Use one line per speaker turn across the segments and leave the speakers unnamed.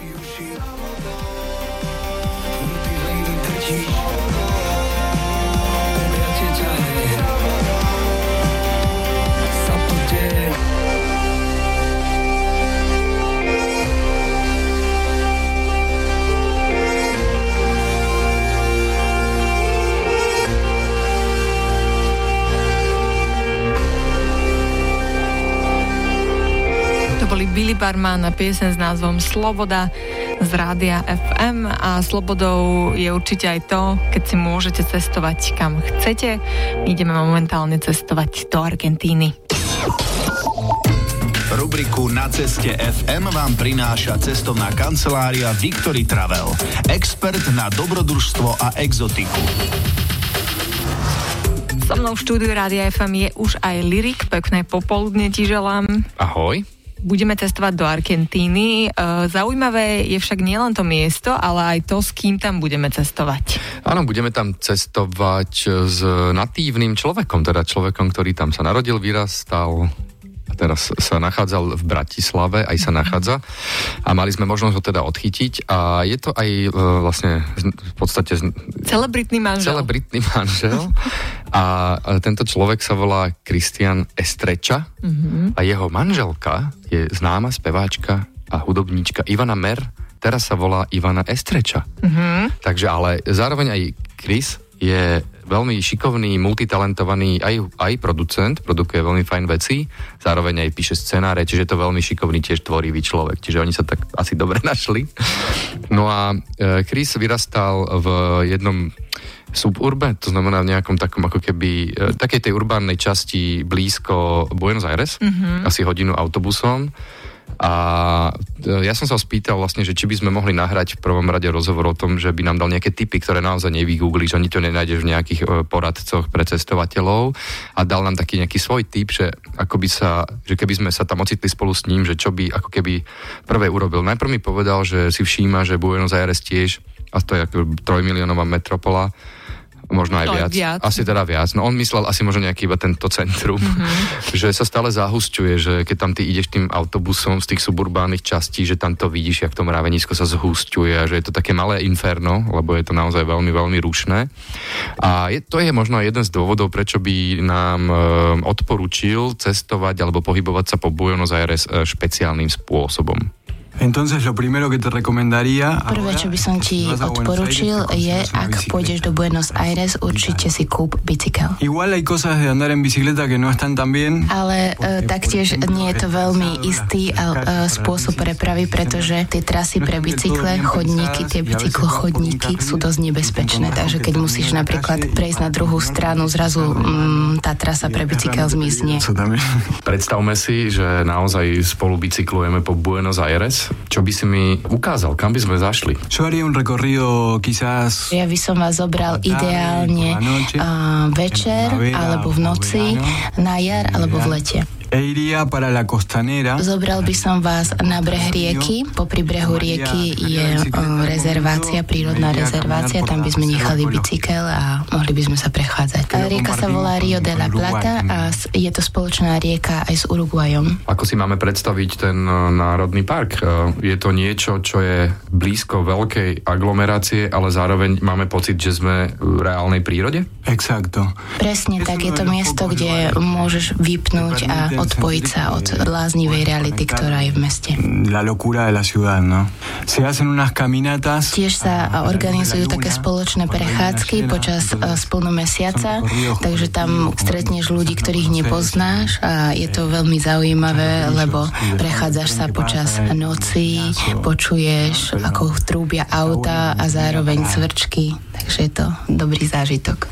Thank you. Barman a piesen s názvom Sloboda z rádia FM a slobodou je určite aj to, keď si môžete cestovať kam chcete. Ideme momentálne cestovať do Argentíny.
Rubriku Na ceste FM vám prináša cestovná kancelária Victory Travel. Expert na dobrodružstvo a exotiku.
So mnou v štúdiu Rádia FM je už aj Lirik. Pekné popoludne ti želám.
Ahoj
budeme testovať do Argentíny. E, zaujímavé je však nielen to miesto, ale aj to, s kým tam budeme cestovať.
Áno, budeme tam cestovať s natívnym človekom, teda človekom, ktorý tam sa narodil, vyrastal, teraz sa nachádzal v Bratislave, aj sa nachádza a mali sme možnosť ho teda odchytiť a je to aj e, vlastne v podstate
celebritný manžel.
Celebritný manžel a tento človek sa volá Kristian Estreča mm-hmm. a jeho manželka je známa speváčka a hudobníčka Ivana Mer, teraz sa volá Ivana Estreča. Mm-hmm. Takže ale zároveň aj Chris je veľmi šikovný, multitalentovaný aj, aj producent, produkuje veľmi fajn veci, zároveň aj píše scenáre, čiže je to veľmi šikovný tiež tvorivý človek, čiže oni sa tak asi dobre našli. No a e, Chris vyrastal v jednom suburbe, to znamená v nejakom takom ako keby, e, takej tej urbánnej časti blízko Buenos Aires, mm-hmm. asi hodinu autobusom a e, ja som sa spýtal vlastne, že či by sme mohli nahrať v prvom rade rozhovor o tom, že by nám dal nejaké tipy, ktoré naozaj nevygooglíš, ani to nenájdeš v nejakých e, poradcoch pre cestovateľov a dal nám taký nejaký svoj tip, že ako by sa, že keby sme sa tam ocitli spolu s ním, že čo by ako keby prvé urobil. Najprv mi povedal, že si všíma, že Buenos Aires tiež, a to je ako trojmiliónová metropola, možno aj viac. viac. Asi teda viac. No on myslel asi možno nejaký iba tento centrum, mm-hmm. že sa stále zahusťuje, že keď tam ty ideš tým autobusom z tých suburbánnych častí, že tam to vidíš, jak to mravenisko sa zhusťuje a že je to také malé inferno, lebo je to naozaj veľmi, veľmi rušné. A je, to je možno jeden z dôvodov, prečo by nám e, odporučil cestovať alebo pohybovať sa po Buenos Aires e, špeciálnym spôsobom.
Entonces lo primero que te recomendaría
Prvé, čo by som ti odporučil je, ak pôjdeš do Buenos Aires, určite si kúp bicykel.
Igual hay cosas de andar en bicicleta que no están tan bien.
Ale uh, taktiež nie je to veľmi istý uh, spôsob prepravy, pretože tie trasy pre bicykle, chodníky, tie bicyklochodníky sú dosť nebezpečné, takže keď musíš napríklad prejsť na druhú stranu, zrazu um, tá trasa pre bicykel zmizne.
Predstavme si, že naozaj spolu bicyklujeme po Buenos Aires čo by si mi ukázal? Kam by sme zašli?
Yo haría un recorrido quizás...
Ja by som vás zobral ideálne uh, večer alebo v noci, na jar alebo v lete.
E iría para la costanera.
Zobral by som vás na breh rieky. Po brehu rieky je rezervácia, prírodná rezervácia. Tam by sme nechali bicykel a mohli by sme sa prechádzať. Rieka sa volá Rio de la Plata a je to spoločná rieka aj s Uruguayom.
Ako si máme predstaviť ten e, národný park? E, je to niečo, čo je blízko veľkej aglomerácie, ale zároveň máme pocit, že sme v reálnej prírode?
Exacto.
Presne tak. Je to miesto, kde môžeš vypnúť a odpojiť sa od bláznivej reality, ktorá je v meste.
La locura de la ciudad, no? Se hacen unas caminatas.
Tiež sa organizujú také spoločné prechádzky počas e, splnu mesiaca, takže tam stretneš ľudí, ktorých nepoznáš a je to veľmi zaujímavé, lebo prechádzaš sa počas noci, počuješ, ako trúbia auta a zároveň cvrčky, takže je to dobrý zážitok.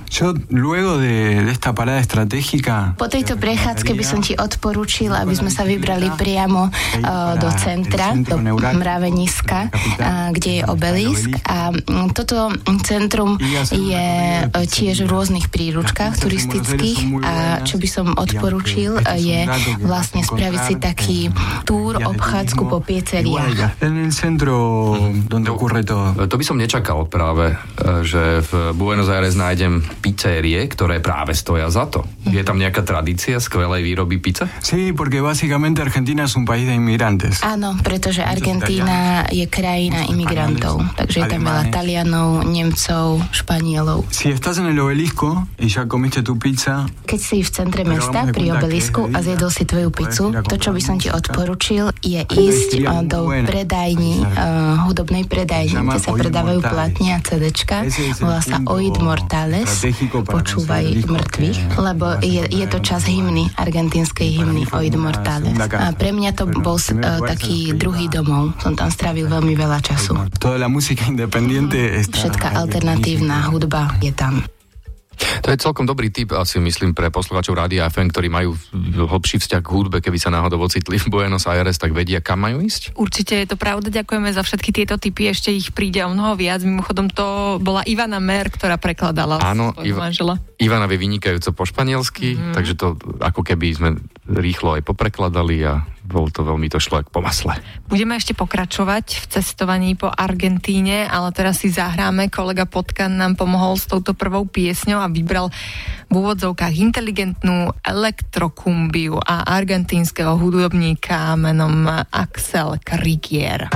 Po tejto prechádzke by som ti od odporučil, aby sme sa vybrali priamo uh, do centra, do mraveniska, uh, kde je obelisk. A um, toto centrum je uh, tiež v rôznych príručkách turistických a čo by som odporučil, uh, je vlastne spraviť si taký túr, obchádzku po pizzeriách.
To by som nečakal práve, že v Buenos Aires nájdem pizzerie, ktoré práve stoja za to. Je tam nejaká tradícia skvelej výroby pizza?
Sí, porque básicamente Argentina es un país de inmigrantes.
Áno, pretože Argentína je krajina imigrantov, takže je tam veľa Talianov, Nemcov, Španielov.
Si estás en el obelisco y ya comiste tu pizza,
Keď si v centre mesta pri obelisku a zjedol si tvoju pizzu, to, čo by som ti odporučil, je ísť eh, do predajní, uh, hudobnej predajni, kde sa predávajú platne a CDčka. Volá sa Oid Mortales, počúvaj mŕtvych, lebo je, je to čas hymny, argentínskej hymny Oid Mortales. A pre mňa to bol uh, taký druhý domov. Som tam strávil veľmi veľa času.
está...
Všetká alternatívna hudba je tam.
To je celkom dobrý tip, asi myslím, pre poslucháčov Rádia FM, ktorí majú hlbší vzťah k hudbe, keby sa náhodou ocitli v Buenos Aires, tak vedia, kam majú ísť?
Určite je to pravda, ďakujeme za všetky tieto typy, ešte ich príde o mnoho viac. Mimochodom to bola Ivana Mer, ktorá prekladala
Áno, Iva-
manžela.
Ivana vie vynikajúco po španielsky, mm-hmm. takže to ako keby sme rýchlo aj poprekladali a bol to veľmi to šlo jak po masle.
Budeme ešte pokračovať v cestovaní po Argentíne, ale teraz si zahráme. Kolega Potkan nám pomohol s touto prvou piesňou a vybral v úvodzovkách inteligentnú elektrokumbiu a argentínskeho hudobníka menom Axel Krigier.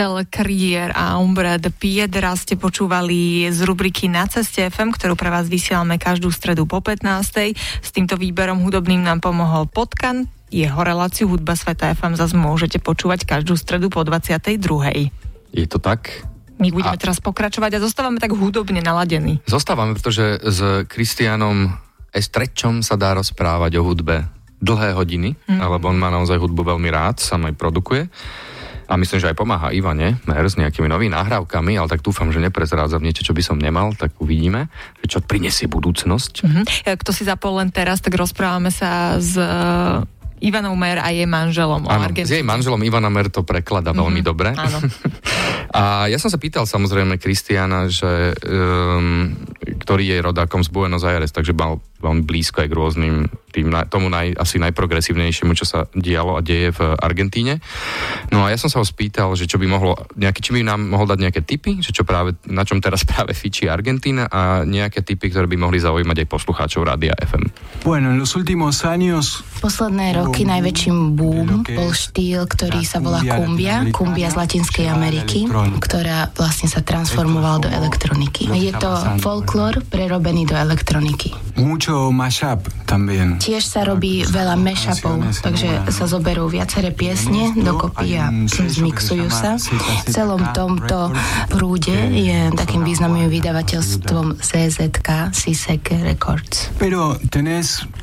Axel Krier a Umbre de Piedra ste počúvali z rubriky Na ceste FM, ktorú pre vás vysielame každú stredu po 15. S týmto výberom hudobným nám pomohol Potkan. Jeho reláciu Hudba Sveta FM zase môžete počúvať každú stredu po 22.
Je to tak?
My budeme
A-
teraz pokračovať a zostávame tak hudobne naladení.
Zostávame, pretože s Kristianom Estrečom sa dá rozprávať o hudbe dlhé hodiny, mm. lebo on má naozaj hudbu veľmi rád, sám aj produkuje. A myslím, že aj pomáha Ivane Mer s nejakými novými nahrávkami, ale tak dúfam, že neprezrádzam niečo, čo by som nemal, tak uvidíme, že čo prinesie budúcnosť.
Mhm. Kto si zapol len teraz, tak rozprávame sa s eh, Ivanou Mer a jej manželom
Áno, s jej manželom Ivana Mer to preklada veľmi dobre.
Áno.
A ja som sa pýtal samozrejme Kristiana, že, um, ktorý je rodákom z Buenos Aires, takže mal veľmi blízko aj k rôznym tým, tomu naj, asi najprogresívnejšiemu, čo sa dialo a deje v Argentíne. No a ja som sa ho spýtal, že čo by mohlo, nejaké, či by nám mohol dať nejaké tipy, že čo práve, na čom teraz práve fičí Argentína a nejaké tipy, ktoré by mohli zaujímať aj poslucháčov Rádia FM.
Bueno, en los últimos años
Posledné roky najväčším boom bol štýl, ktorý sa volá kumbia, kumbia z Latinskej Ameriky, ktorá vlastne sa transformovala do elektroniky. Je to folklór prerobený do elektroniky.
mucho mashup.
Tiež sa robí veľa mashupov, takže sa zoberú viaceré piesne dokopy a zmixujú sa. V celom tomto prúde je takým významným vydavateľstvom CZK, Sisek Records.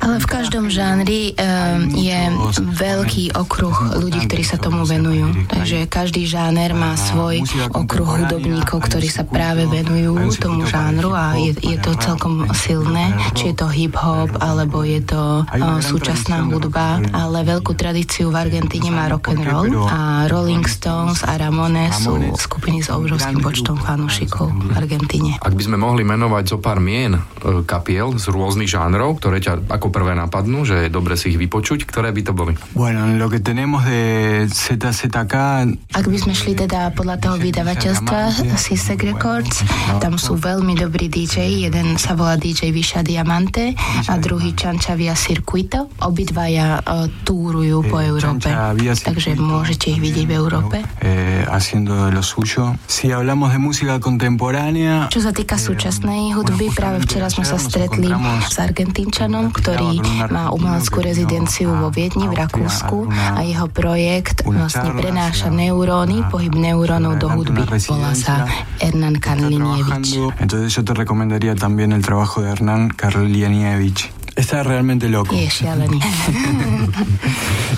Ale v každom žánri eh, je veľký okruh ľudí, ktorí sa tomu venujú. Takže každý žáner má svoj okruh hudobníkov, ktorí sa práve venujú tomu žánru a je, je to celkom silné, či je to hip-hop, alebo je to eh, súčasná hudba, ale veľkú tradíciu v Argentíne má rock and roll a Rolling Stones a Ramones sú skupiny s obrovským počtom fanúšikov v Argentíne.
Ak by sme mohli menovať zo pár mien e, kapiel z rôznych žánrov, ktoré ťa ako prvé napadnú, že je dobre si ich vypočuť, ktoré by to boli?
Bueno, lo que tenemos de ZZK
Ak by sme šli teda podľa toho vydavateľstva Sisek Records, tam sú veľmi dobrí DJ. Jeden sa volá DJ Visha Diamante a druhý Chancha Via Circuito. Obidvaja uh, túrujú po Európe,
Chancha Via
takže môžete ich vidieť v Európe.
eh, haciendo lo suyo. Si hablamos de música contemporánea,
Čo sa týka súčasnej hudby, práve včera sme sa stretli s Argentínčanom, ktorý má umeleckú rezidenciu vo Viedni v Rakúsku a jeho projekt vlastne prenáša neuróny, pohyb neurónov do hudby. Volá sa Hernán Karlinievič.
Entonces yo te recomendaría también el trabajo de Hernán Karlianievich. Está realmente loco.
Je šialený.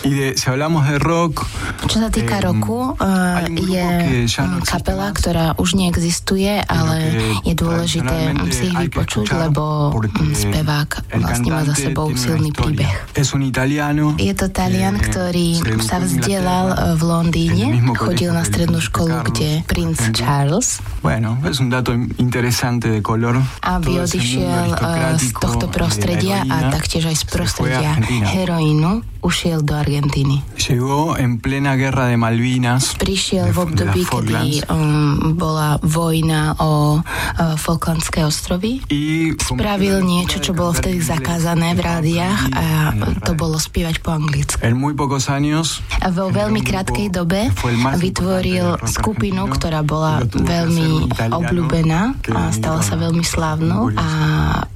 Y de, si hablamos de rock,
Čo sa týka
Eh,
roku, uh, je
existe
kapela, ktorá už neexistuje, ale je dôležité si ich vypočuť, lebo mm, spevák vlastne má za sebou silný príbeh.
Es un italiano.
Je to Talian,
eh,
ktorý sa vzdelal
Inglaterra,
v Londýne, chodil na strednú školu, kde princ. Charles
Bueno, es un dato interesante de color.
aby odišiel eh, z tohto prostredia a taktiež aj z prostredia heroínu ušiel do Argentíny.
Llegó en plena guerra de Malvinas.
Prišiel v období, kedy um, bola vojna o uh, Falklandské ostrovy.
Y
Spravil niečo, čo bolo vtedy zakázané v rádiách a to bolo spievať po anglicky.
En muy pocos años
A vo veľmi krátkej dobe vytvoril skupinu, ktorá bola veľmi obľúbená a stala sa veľmi slávnou a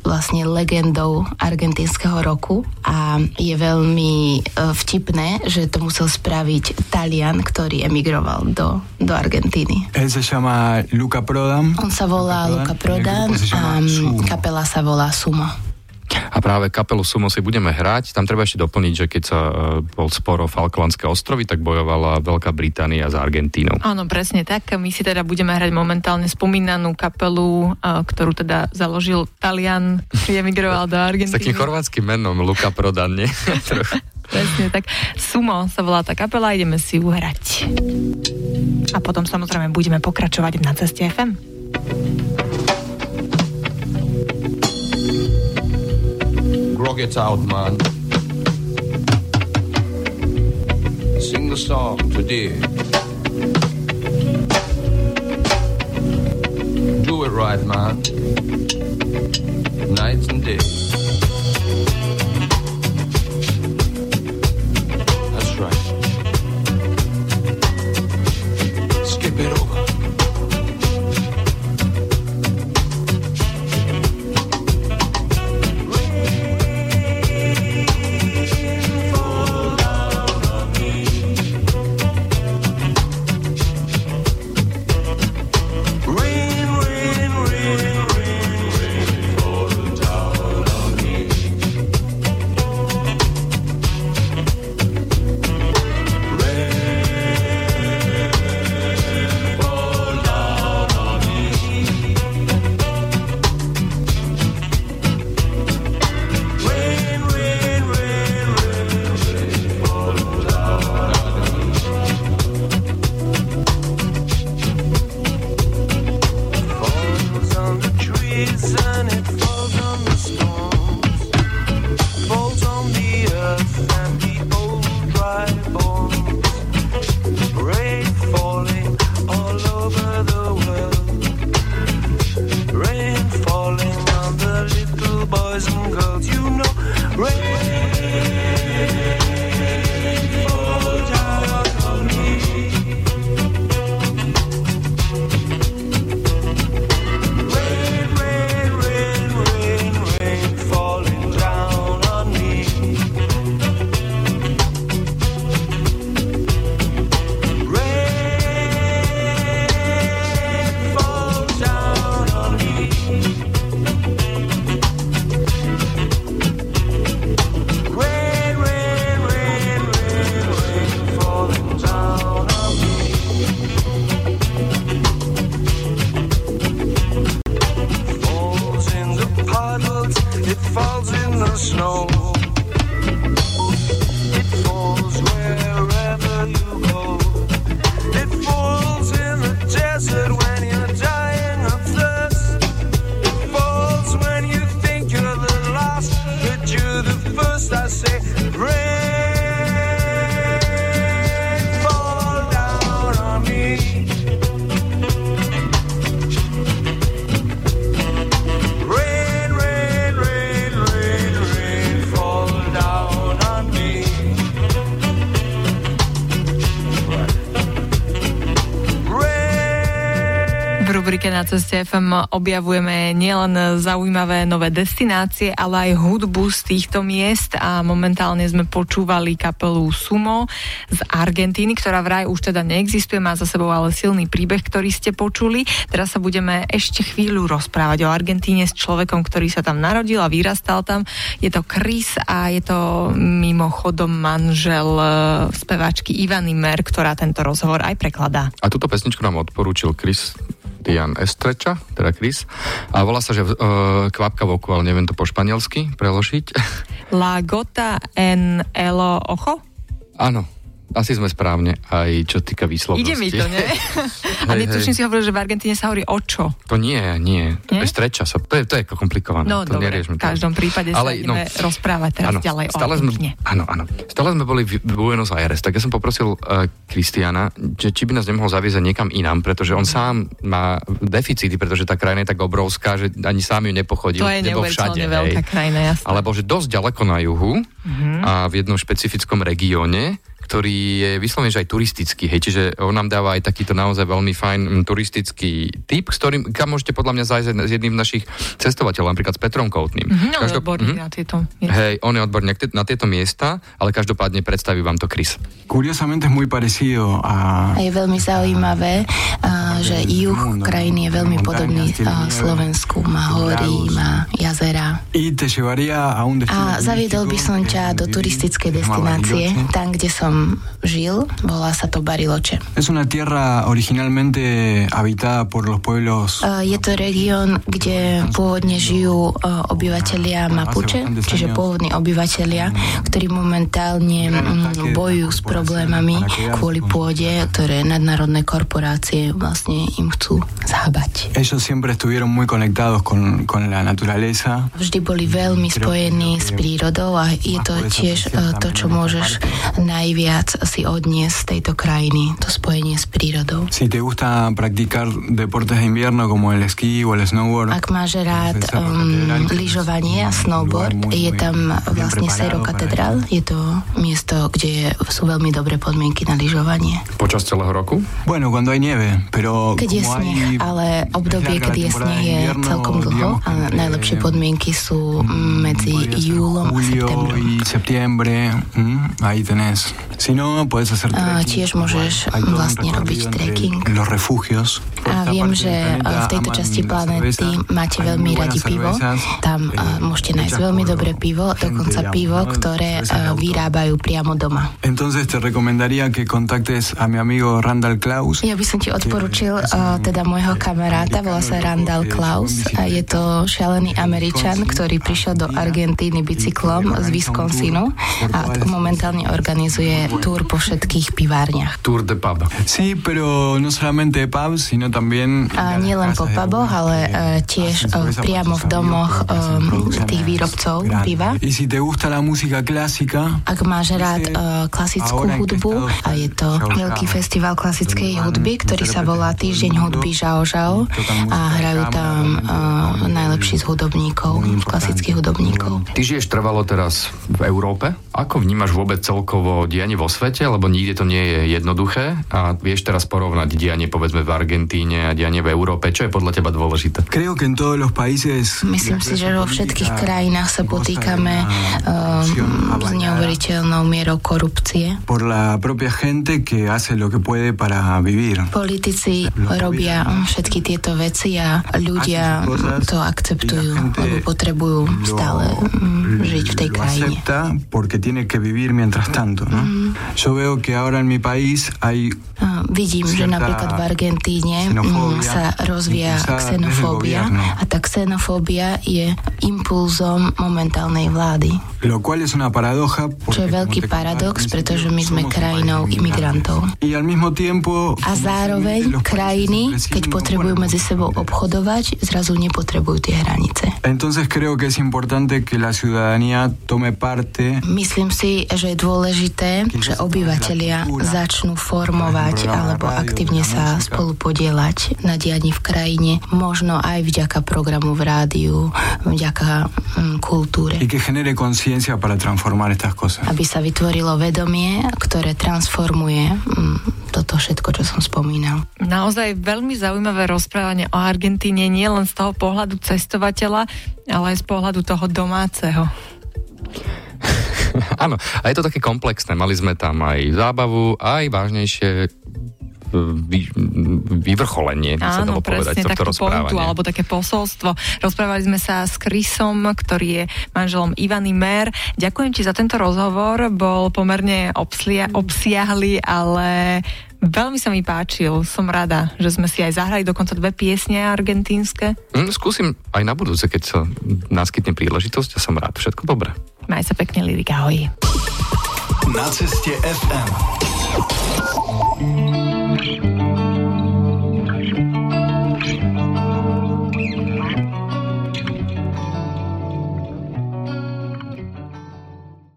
vlastne legendou argentínskeho roku a je veľmi e, vtipné, že to musel spraviť Talian, ktorý emigroval do, do Argentíny.
él se llama Luca Prodan.
On sa volá Luca Prodan
grupo se
a
Sumo.
kapela sa volá Sumo.
A práve kapelu Sumo si budeme hrať. Tam treba ešte doplniť, že keď sa e, bol spor o Falklandské ostrovy, tak bojovala Veľká Británia za Argentínou.
Áno, presne tak. My si teda budeme hrať momentálne spomínanú kapelu, a, ktorú teda založil Talian, ktorý emigroval do
S
Argentíny.
takým chorvátskym menom, Luka Prodan, nie?
Presne tak. Sumo sa volá tá kapela, ideme si ju hrať. A potom samozrejme budeme pokračovať na ceste FM.
Grog it out, man. Sing the song today. Do it right, man. Night and day.
Na ceste FM objavujeme nielen zaujímavé nové destinácie, ale aj hudbu z týchto miest a momentálne sme počúvali kapelu Sumo z Argentíny, ktorá vraj už teda neexistuje, má za sebou ale silný príbeh, ktorý ste počuli. Teraz sa budeme ešte chvíľu rozprávať o Argentíne s človekom, ktorý sa tam narodil a vyrastal tam. Je to Chris a je to mimochodom manžel eh, speváčky Ivany Mer, ktorá tento rozhovor aj prekladá.
A túto pesničku nám odporúčil Chris Dian Estreča, teda Chris. A volá sa, že uh, kvapka v oku, ale neviem to po španielsky preložiť.
La gota en elo ojo?
Áno, asi sme správne, aj čo týka výslovnosti.
Ide mi to, nie? A
Hej,
netuším
hej.
si hovoril, že v Argentíne sa hovorí očo.
To nie, nie.
Nie?
Estreča sa, to je, to je komplikované.
No
to
dobre, v každom prípade sa
Ale,
ideme
no,
rozprávať teraz
áno,
ďalej o
stále sme,
Argentíne.
áno, áno. Stále sme boli v Buenos Aires, tak ja som poprosil uh, Kristiana, že či by nás nemohol zaviezať niekam inám, pretože on sám má deficity, pretože tá krajina je tak obrovská, že ani sám ju nepochodil.
To je
všade,
veľká
hej.
krajina, jasná.
Alebo že dosť ďaleko na juhu
Mhm.
a v jednom špecifickom regióne, ktorý je vyslovene že aj turistický, hej, čiže on nám dáva aj takýto naozaj veľmi fajn mm, turistický typ, s ktorým, kam môžete podľa mňa zájsť s jedným z našich cestovateľov, napríklad s Petrom Koutným.
Mhm, on je
Každop-
odborný
Mhm.
na tieto miesta.
Hej, on je odborník na tieto miesta, ale každopádne predstaví vám to Chris.
Curiosamente muy parecido a...
Je veľmi zaujímavé, a, že juh krajiny je veľmi podobný a, Slovensku. Má hory, má jazera.
Y te llevaría a un destino
A zaviedol by som ťa do turistickej destinácie, tam, kde som žil, volá sa to Bariloche.
Es una tierra originalmente habitada por los pueblos
A Je to región, kde pôvodne žijú a, obyvatelia Mapuche, čiže pôvodní obyvatelia, ktorí momentálne mm, bojujú s problémami kvôli pôde, ktoré nadnárodné korporácie vlastne im chcú zhabať.
Ellos siempre estuvieron muy conectados con, con la naturaleza.
Vždy boli veľmi spojení s prírodou a je to tiež e, to, čo môžeš najviac si odniesť z tejto krajiny, to spojenie s prírodou.
Si te gusta practicar deportes de invierno como el esquí o el snowboard,
Ak máš rád um, lyžovanie a snowboard, je tam vlastne Cerro Catedral, je to miesto, kde sú veľmi dobré podmienky na lyžovanie.
Počas celého roku?
bueno, cuando hay nieve, pero
Keď je sneh,
hay-
ale obdobie,
la
je sneh, je celkom dlho a najlepšie podmienky sú medzi
podría ser
júlom a
julio
septembrom.
septiembre, mm, ahí tenés. No,
A
trekking.
tiež môžeš vlastne robiť trekking.
Los refugios. Por
A viem, že eh, v tejto časti planéty
cerveza.
máte veľmi radi pivo. Tam
eh,
eh, môžete nájsť veľmi dobré pivo, dokonca pivo,
¿no?
ktoré vyrábajú priamo doma.
Entonces te recomendaría que contactes a mi amigo Randall Klaus.
Ja by som ti odporučil teda môjho kamaráta, volá sa Randall Klaus a je to šialený Američan, ktorý prišiel do Argentíny bicyklom z Wisconsinu a momentálne organizuje túr po všetkých pivárniach.
Tour de pub.
Sí, pero no solamente de pubs, sino también...
A nie len po puboch, ale eh, tiež
por
priamo v domoch
producciones
tých výrobcov piva.
Y si te gusta la música clásica,
Ak máš rád uh, klasickú hudbu a je to veľký festival klasickej hudby, ktorý sa volá Týždeň hudby Žao Žao a hrajú tam uh, najlepší z hudobníkov, klasických hudobníkov.
Žiješ trvalo teraz v Európe. Ako vnímaš vôbec celkovo dianie vo svete? Lebo nikde to nie je jednoduché. A vieš teraz porovnať dianie povedzme v Argentíne a dianie v Európe. Čo je podľa teba dôležité?
Myslím si, že vo všetkých krajinách sa potýkame um, s neuveriteľnou mierou korupcie.
por la propia gente que hace lo que puede para vivir.
Politici robia všetky tieto veci a ľudia to akceptujú, lebo potrebujú stále mm, žiť v tej
lo
krajine.
acepta porque tiene que vivir mientras tanto, ¿no? Yo veo que ahora en mi país hay
Vidím, že napríklad v Argentíne mm, sa rozvíja xenofóbia
gobierno.
a tá xenofóbia je impulzom momentálnej vlády. Čo je veľký paradox, pretože my sme krajinou imigrantov. A zároveň krajiny, keď potrebujú medzi sebou obchodovať, zrazu nepotrebujú tie hranice.
Entonces creo que es importante que la ciudadanía tome parte
Myslím si, že je dôležité, že obyvatelia začnú formovať alebo aktívne sa spolu podielať na dianí v krajine, možno aj vďaka programu v rádiu, vďaka mm, kultúre.
Conciencia para transformar estas cosas.
Aby sa vytvorilo vedomie, ktoré transformuje mm, toto všetko, čo som spomínal.
Naozaj veľmi zaujímavé rozprávanie o Argentíne, nie len z toho pohľadu cestovateľa, ale aj z pohľadu toho domáceho.
Áno, a je to také komplexné. Mali sme tam aj zábavu, aj vážnejšie vy, vyvrcholenie, by sa dalo povedať, tohto
pointu
rozprávania.
alebo také posolstvo. Rozprávali sme sa s Chrisom, ktorý je manželom Ivany Mer. Ďakujem ti za tento rozhovor, bol pomerne obslia, obsiahly, ale veľmi sa mi páčil. Som rada, že sme si aj zahrali dokonca dve piesne argentínske.
Hm, skúsim aj na budúce, keď sa naskytne príležitosť a som rád. Všetko dobré.
Maj sa pekne, Lirika, ahoj.
Na ceste FM. thank you